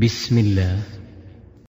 بسم الله